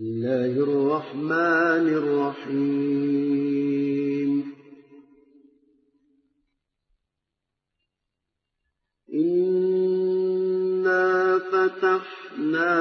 الله الرحمن الرحيم. إنا فتحنا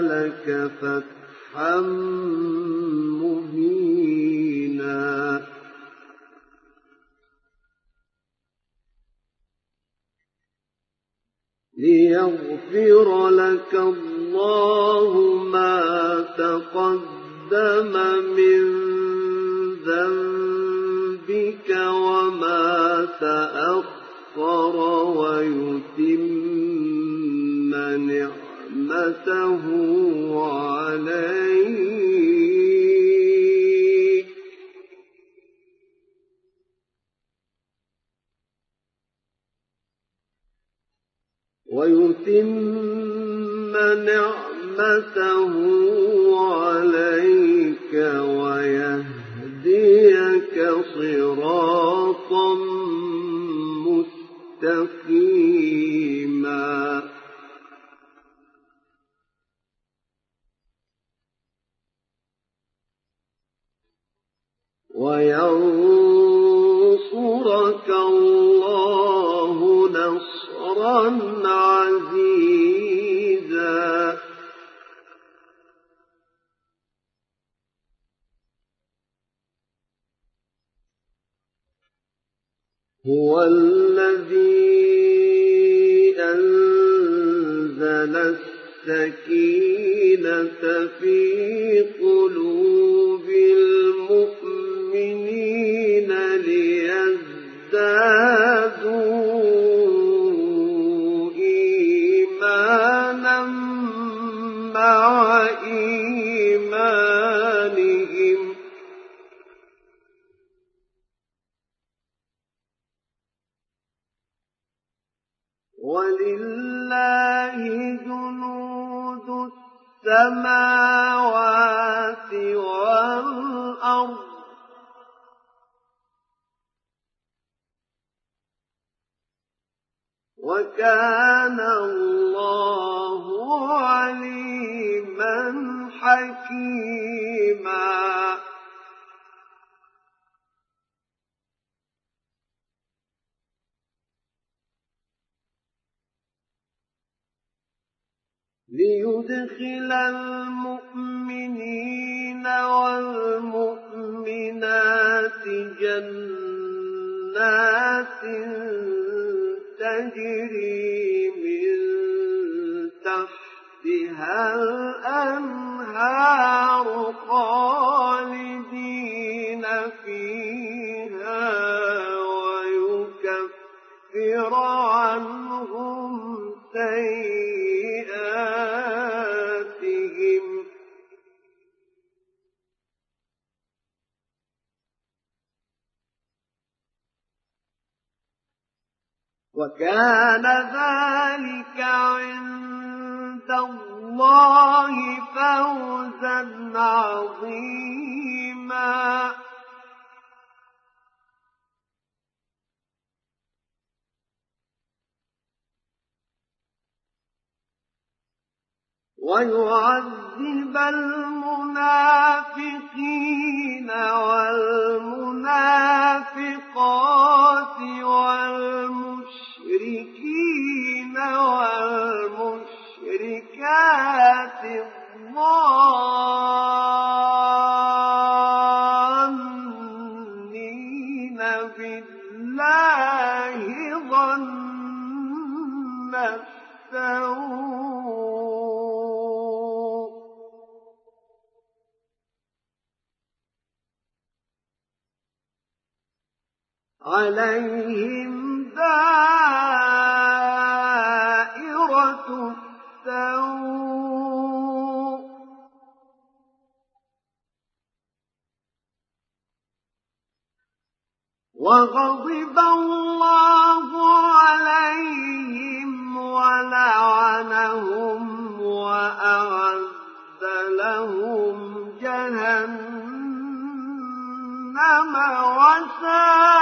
لك فتحا مبينا. ليغفر لك الله ما تقدم من ذنبك وما تأخر ويتم نعمته عليك. ويتم نعمته عليك ويهديك صراطا مستقيما هو ليدخل المؤمنين والمؤمنات جنات تجري وكان ذلك عند الله فوزا عظيما. ويعذب المنافقين والمنافقات والمشركين والمشركات الظانين بالله ظن السوء. عليهم دائرة وغضب الله عليهم ولعنهم وأعد لهم جهنم وساءت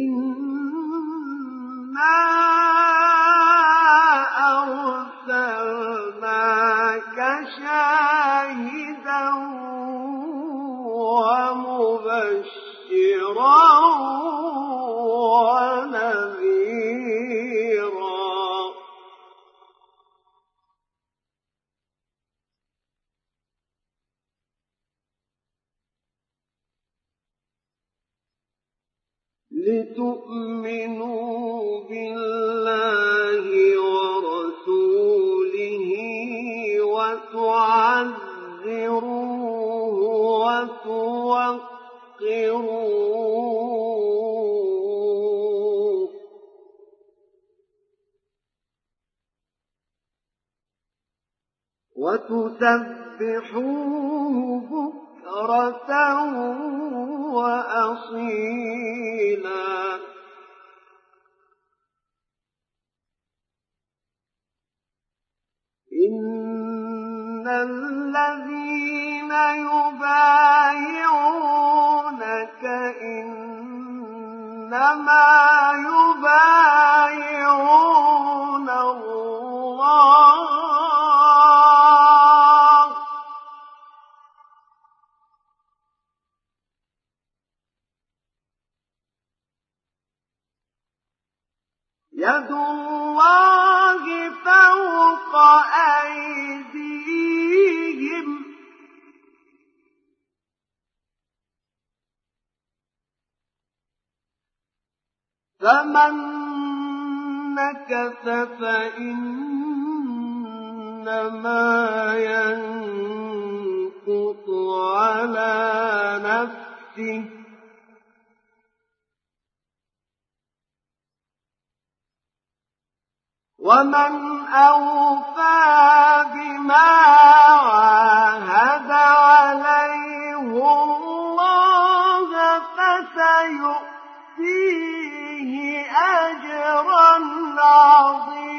إنا وتسبحوه بكرة وأصيلا. إن الذين يبايعونك إنما يبايعون فمن نكث فإنما ينكث على نفسه ومن أوفى بما عاهد عليه الله فسيؤتيه أجرا عظيما.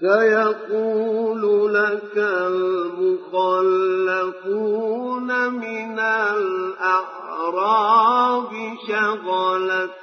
سيقول لك المخلفون من الأعراب شغلتنا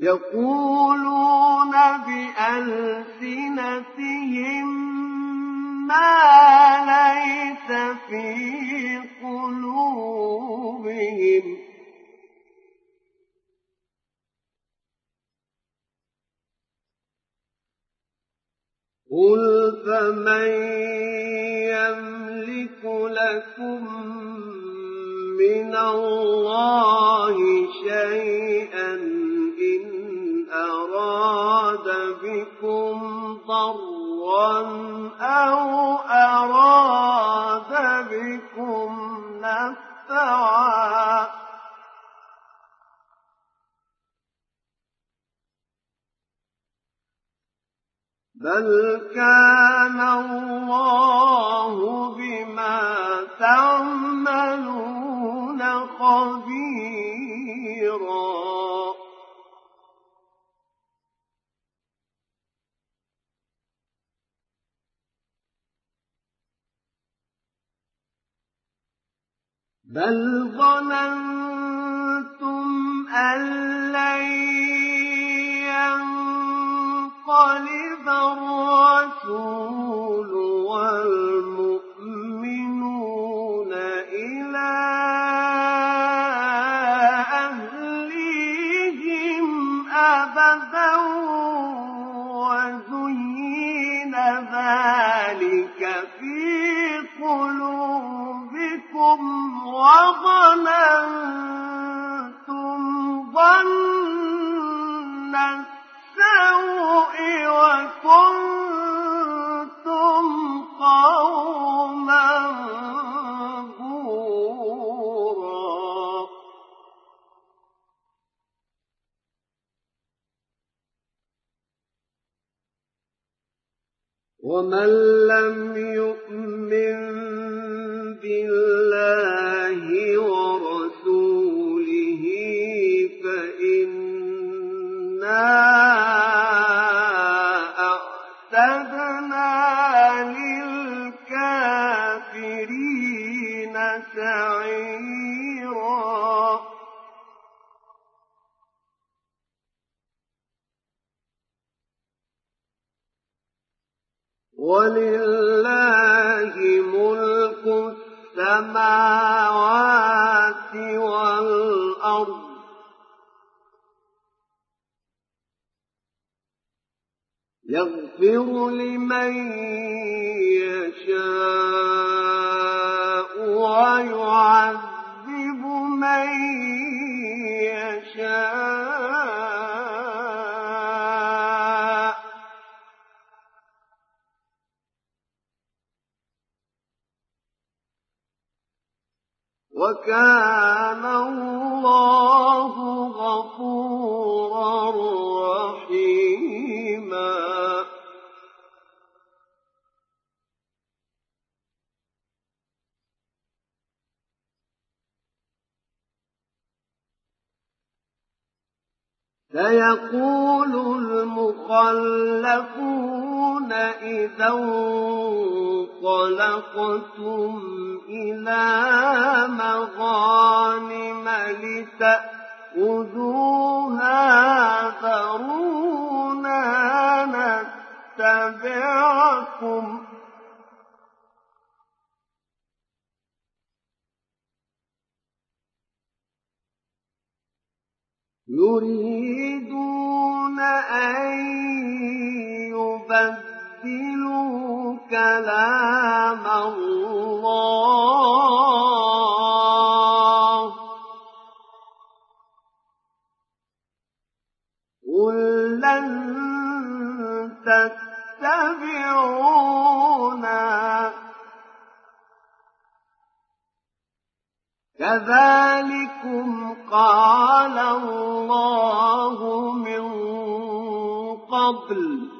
يقولون بألسنتهم ما ليس في قلوبهم. قل فمن يملك لكم من الله شيئا إن أراد بكم ضرا أو أراد بكم نفعا بل كان الله بل ظننتم أن لن ينقلب الرسول والمؤمنون ومن ولله ملك السماوات والأرض. يغفر لمن يشاء ويعذب من يشاء. وكان الله غفورا رحيما. سيقول المخلفون إذا انطلقتم إلى مغانم لتأخذوها ذرونا نتبعكم. يريدون أن يبدلوا كلام الله. قل لن تتبعونا. كذلكم قال الله من قبل.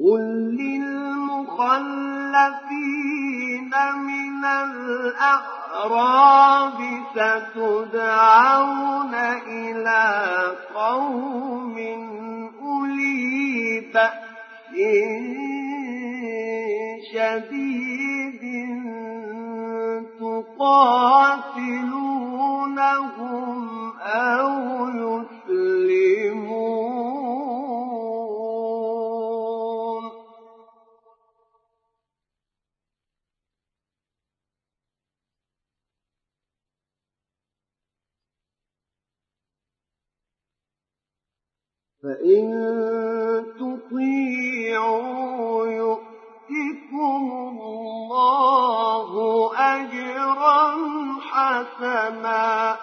قل للمخلفين من الأعراب ستدعون إلى قوم أولي بأس شديد تقاتلونهم أو يسلمون فإن تطيعوا يؤتكم الله أجرا حسنا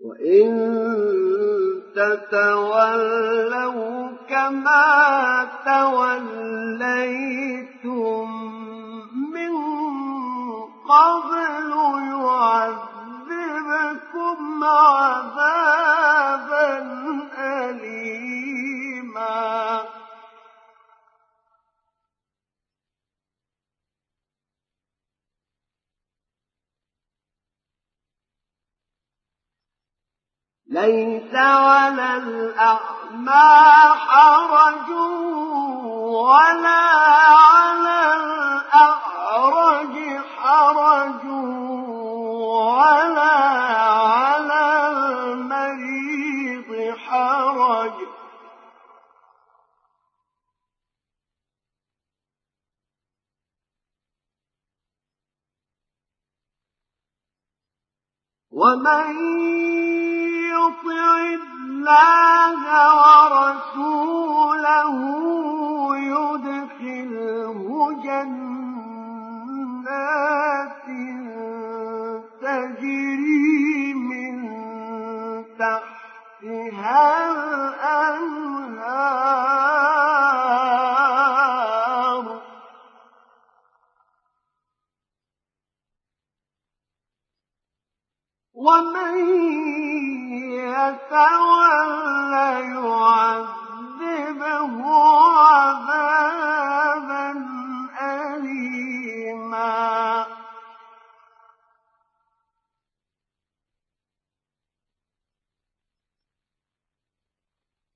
وإن تتولوا كما توليتم قبل يعذبكم عذابا أليما. ليس على الأعمى حرج ولا على الأعرج حرج ولا على المريض حرج. ومن يطع الله ورسوله يدخله جنات تجري من تحتها الأنهار. ومن يتولى يعذبه عذابا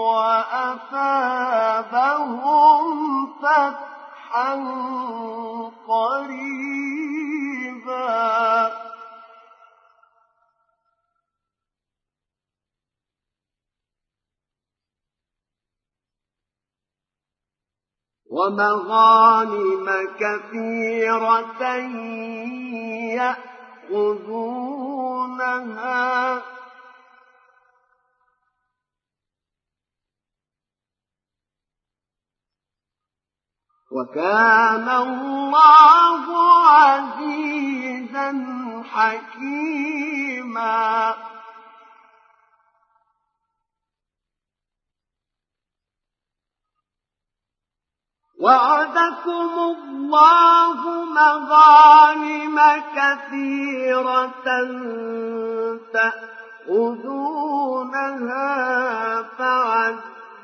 وأثابهم فتحا قريبا. ومغانم كثيرة يأخذونها وكان الله عزيزا حكيما. وعدكم الله مغانم كثيرة تأخذونها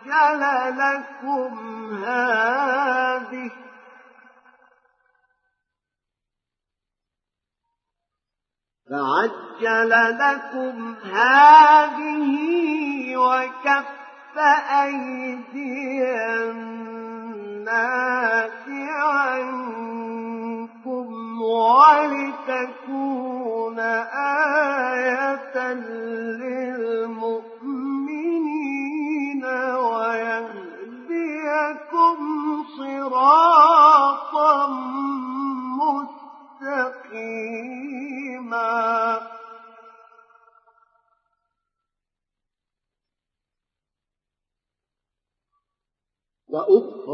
فعجل لكم هذه فعجل لكم هذه وكف أيدي الناس عنكم ولتكون آية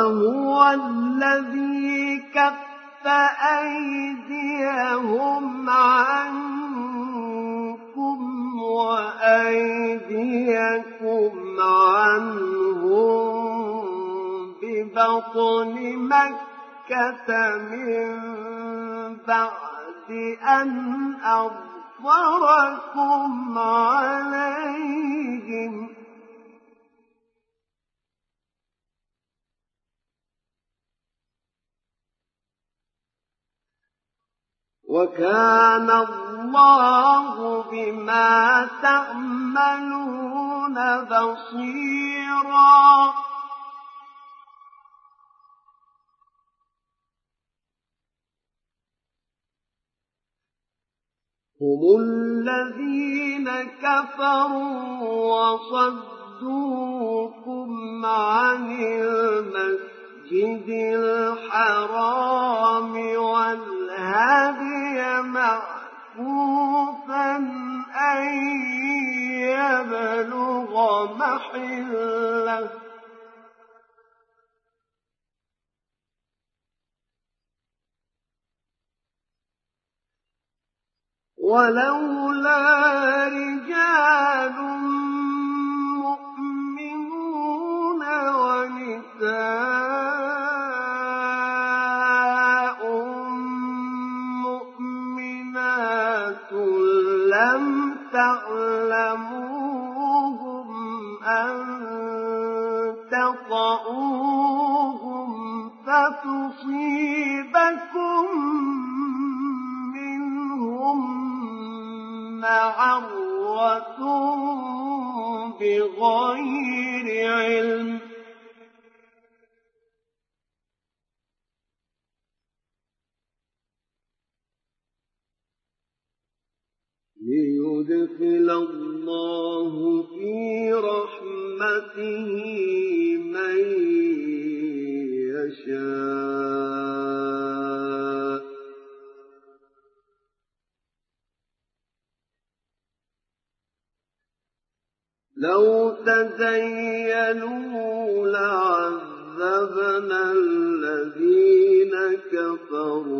وهو الذي كف أيديهم عنكم وأيديكم عنهم ببطن مكة من بعد أن أظفركم عليهم. وكان الله بما تعملون بصيرا. هم الذين كفروا وصدوكم عن المسجد الحرام والهدي معكوفا أن يبلغ محلة. ولولا رجال مؤمنون ونساء لم تعلموهم أن تطؤوهم فتصيبكم معرة بغير علم. ليدخل الله في رحمته من يشاء. لو تزينوا لعذبنا الذين كفروا.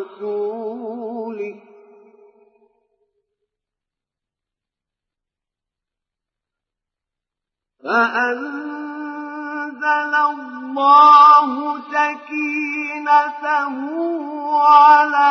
فأنزل الله سكينته على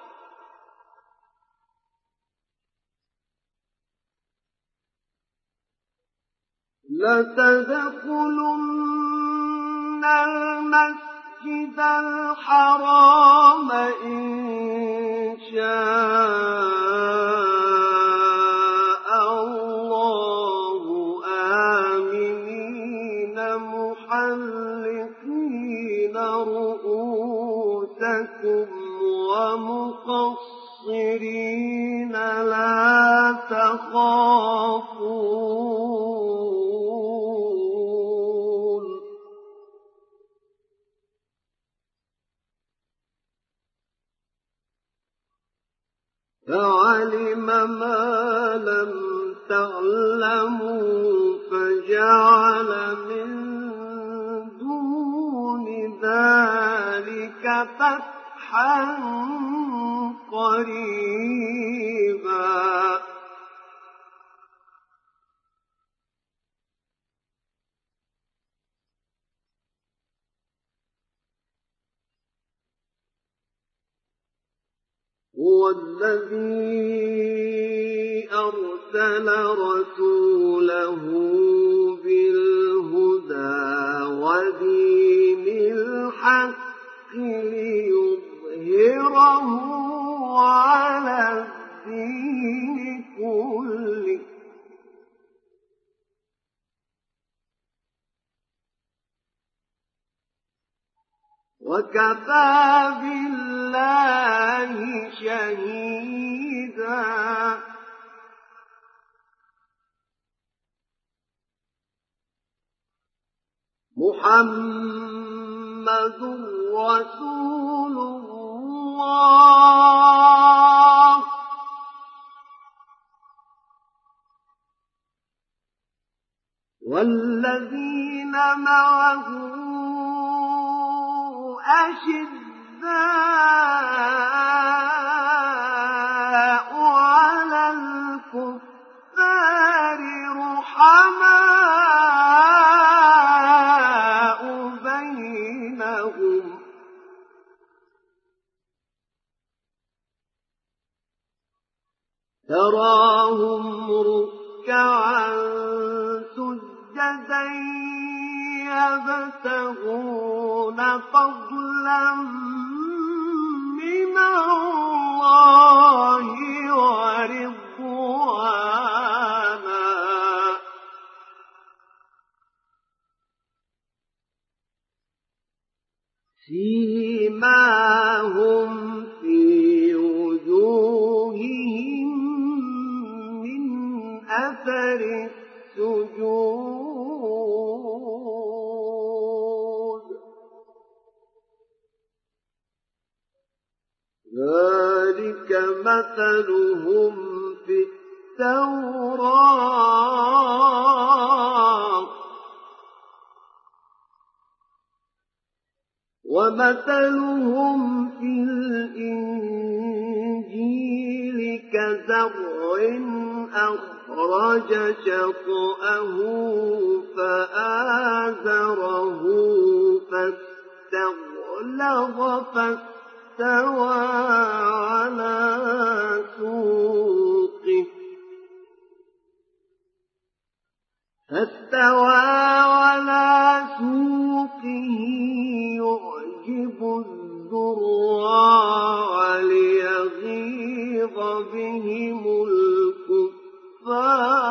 لتدخلن المسجد الحرام إن شاء الله. آمنين محلقين رؤوسكم ومقصرين لا تخافون. ما لم تعلموا فجعل من دون ذلك فتحا قريبا. هو الذي أرسل رسوله بالهدى ودين الحق ليظهره على الدين كله. وكفى بالله شهيدا. محمد رسول الله. والذين معه أشداء على الكفار رحماء بينهم. تراهم ركعا سجدا يبتغون فضلا من الله. فاستغلظ فاستوى على سوقه. فاستوى على سوقه يعجب الزراع ليغيظ بهم الكفار.